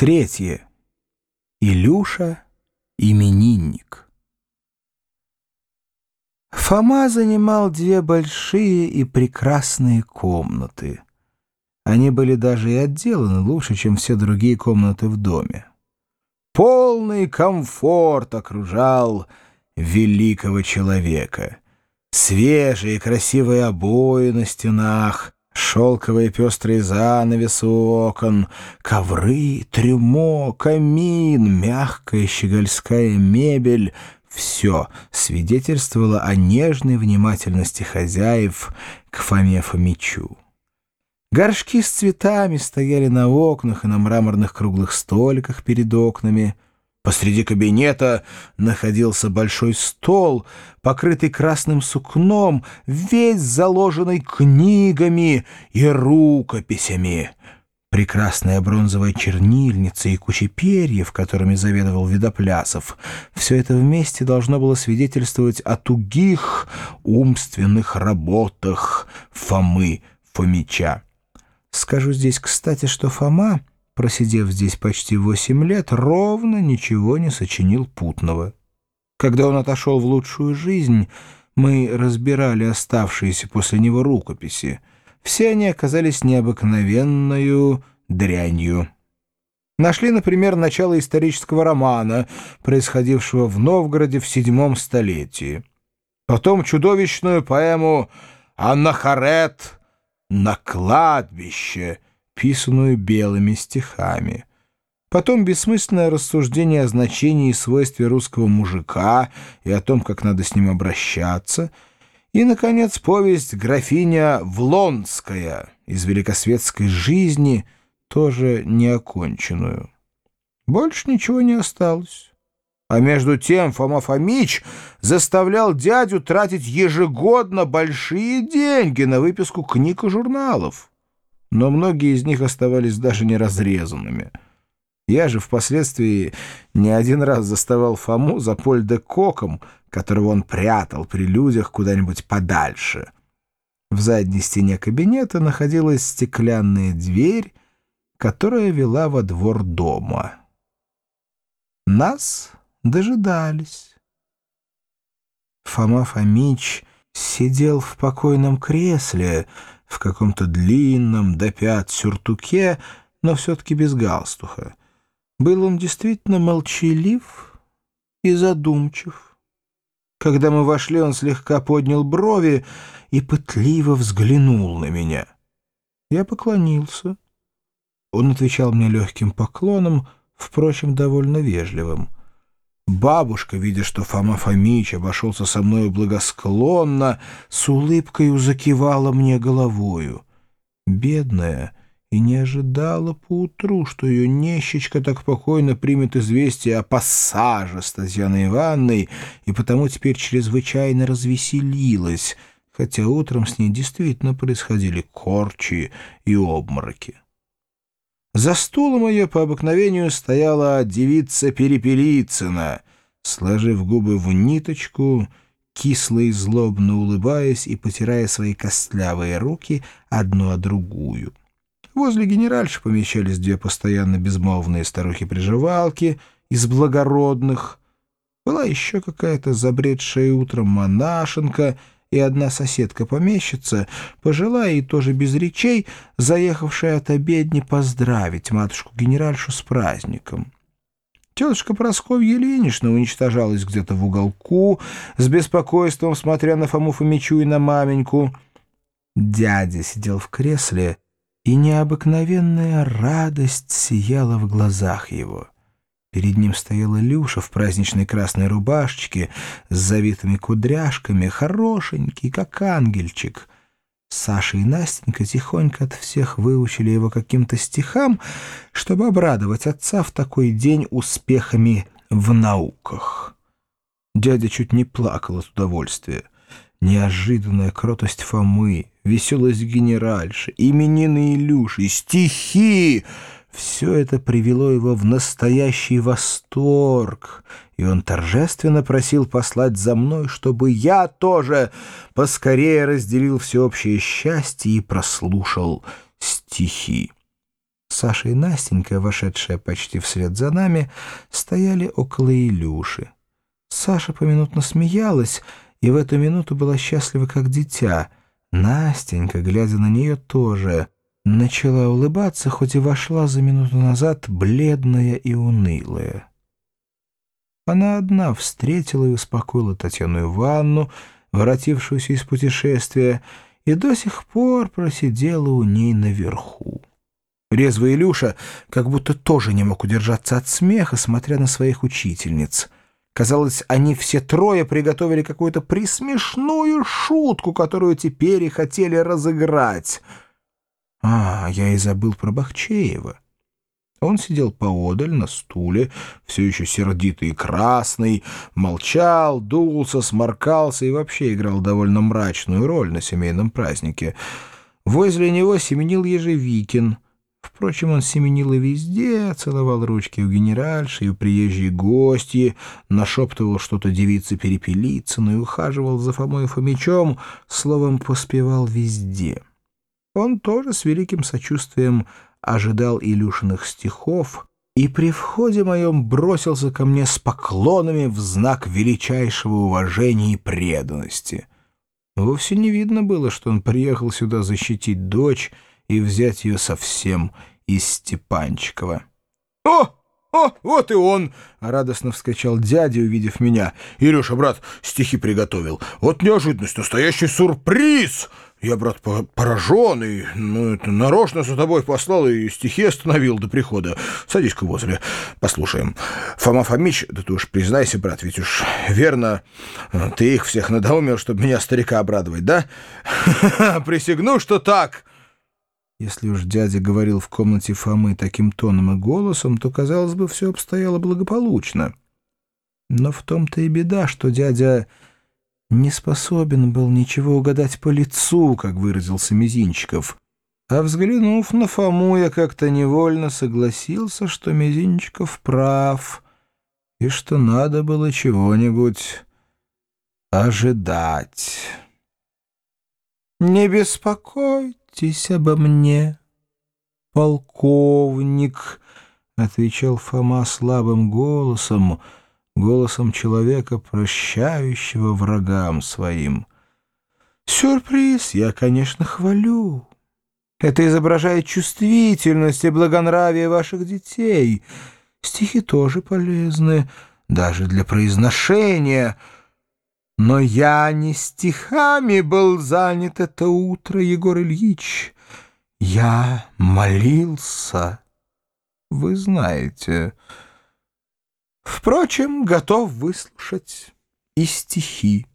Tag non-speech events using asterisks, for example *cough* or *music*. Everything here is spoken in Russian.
Третье. Илюша — именинник. Фома занимал две большие и прекрасные комнаты. Они были даже и отделаны лучше, чем все другие комнаты в доме. Полный комфорт окружал великого человека. Свежие красивые обои на стенах — Шелковые пестрые занавесы окон, ковры, трюмо, камин, мягкая щегольская мебель — все свидетельствовало о нежной внимательности хозяев к Фоме Фомичу. Горшки с цветами стояли на окнах и на мраморных круглых столиках перед окнами — Посреди кабинета находился большой стол, покрытый красным сукном, весь заложенный книгами и рукописями. Прекрасная бронзовая чернильница и куча перьев, которыми заведовал Видоплясов, все это вместе должно было свидетельствовать о тугих умственных работах Фомы Фомича. Скажу здесь, кстати, что Фома просидев здесь почти восемь лет, ровно ничего не сочинил путного. Когда он отошел в лучшую жизнь, мы разбирали оставшиеся после него рукописи. Все они оказались необыкновенную дрянью. Нашли, например, начало исторического романа, происходившего в Новгороде в седьмом столетии. Потом чудовищную поэму «Анахарет на кладбище», писанную белыми стихами. Потом бессмысленное рассуждение о значении и свойстве русского мужика и о том, как надо с ним обращаться. И, наконец, повесть «Графиня Влонская» из великосветской жизни, тоже неоконченную. Больше ничего не осталось. А между тем Фома Фомич заставлял дядю тратить ежегодно большие деньги на выписку книг и журналов но многие из них оставались даже не разрезанными. Я же впоследствии не один раз заставал Фому за поль де коком, которого он прятал при людях куда-нибудь подальше. В задней стене кабинета находилась стеклянная дверь, которая вела во двор дома. Нас дожидались. Фома Фомич сидел в покойном кресле, в каком-то длинном до пят сюртуке, но все-таки без галстуха. Был он действительно молчалив и задумчив. Когда мы вошли, он слегка поднял брови и пытливо взглянул на меня. Я поклонился. Он отвечал мне легким поклоном, впрочем, довольно вежливым. Бабушка, видя, что Фома Фомич обошелся со мною благосклонно, с улыбкой закивала мне головою. Бедная и не ожидала поутру, что ее нещечка так покойно примет известие о пассаже с Татьяной Ивановной, и потому теперь чрезвычайно развеселилась, хотя утром с ней действительно происходили корчи и обмороки. За стулом ее по обыкновению стояла девица Перепелицына, сложив губы в ниточку, кисло и злобно улыбаясь и потирая свои костлявые руки одну о другую. Возле генеральши помещались две постоянно безмолвные старухи-приживалки из благородных. Была еще какая-то забредшая утром монашенка — и одна соседка-помещица, пожилая и тоже без речей, заехавшая от обедни поздравить матушку-генеральшу с праздником. Тетушка Прасковья Ильинична уничтожалась где-то в уголку, с беспокойством смотря на Фому Фомичу и на маменьку. Дядя сидел в кресле, и необыкновенная радость сияла в глазах его. Перед ним стояла Люша в праздничной красной рубашечке с завитыми кудряшками, хорошенький, как ангельчик. Саша и Настенька тихонько от всех выучили его каким-то стихам, чтобы обрадовать отца в такой день успехами в науках. Дядя чуть не плакал от удовольствия. Неожиданная кротость Фомы, веселость генеральши, именины Илюши, стихи — все это привело его в настоящий восторг, и он торжественно просил послать за мной, чтобы я тоже поскорее разделил всеобщее счастье и прослушал стихи. Саша и Настенька, вошедшая почти вслед за нами, стояли около Илюши. Саша поминутно смеялась и в эту минуту была счастлива, как дитя. Настенька, глядя на нее, тоже начала улыбаться, хоть и вошла за минуту назад бледная и унылая. Она одна встретила и успокоила Татьяну Ивановну, воротившуюся из путешествия, и до сих пор просидела у ней наверху. Резвый Илюша как будто тоже не мог удержаться от смеха, смотря на своих учительниц. Казалось, они все трое приготовили какую-то присмешную шутку, которую теперь и хотели разыграть. А, я и забыл про Бахчеева. Он сидел поодаль на стуле, все еще сердитый и красный, молчал, дулся, сморкался и вообще играл довольно мрачную роль на семейном празднике. Возле него семенил Ежевикин — Впрочем, он семенил и везде, целовал ручки у генеральши и у приезжей гости, нашептывал что-то девице Перепелицыну и ухаживал за Фомой Фомичом, словом, поспевал везде. Он тоже с великим сочувствием ожидал Илюшиных стихов и при входе моем бросился ко мне с поклонами в знак величайшего уважения и преданности. Вовсе не видно было, что он приехал сюда защитить дочь, и взять ее совсем из Степанчикова. «О, о, вот и он!» — радостно вскричал дядя, увидев меня. «Илюша, брат, стихи приготовил. Вот неожиданность, настоящий сюрприз!» Я, брат, пораженный, ну, это нарочно за тобой послал и стихи остановил до прихода. Садись-ка возле, послушаем. Фома Фомич, да ты уж признайся, брат, ведь уж верно, ты их всех надоумил, чтобы меня, старика, обрадовать, да? *laughs* Присягну, что так!» Если уж дядя говорил в комнате Фомы таким тоном и голосом, то, казалось бы, все обстояло благополучно. Но в том-то и беда, что дядя не способен был ничего угадать по лицу, как выразился Мизинчиков. А взглянув на Фому, я как-то невольно согласился, что Мизинчиков прав, и что надо было чего-нибудь ожидать. «Не беспокой!» заботьтесь обо мне, полковник, — отвечал Фома слабым голосом, голосом человека, прощающего врагам своим. Сюрприз я, конечно, хвалю. Это изображает чувствительность и благонравие ваших детей. Стихи тоже полезны, даже для произношения — но я не стихами был занят это утро, Егор Ильич. Я молился, вы знаете. Впрочем, готов выслушать и стихи.